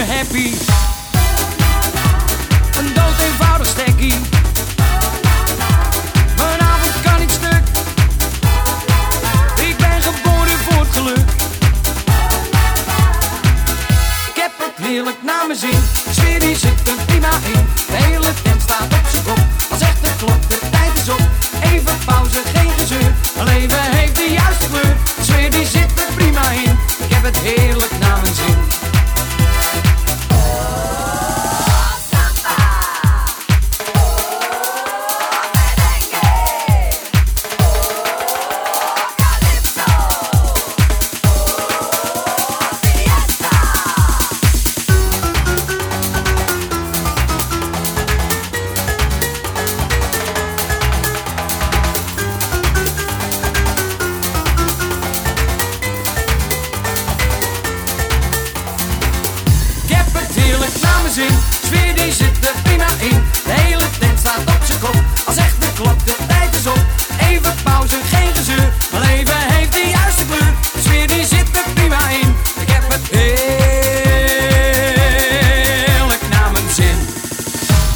happy. Een dood eenvoudig stekkie. Mijn avond kan niet stuk. Ik ben geboren voor het geluk. Ik heb het heerlijk naar mijn zin. Sfeer zit er prima in.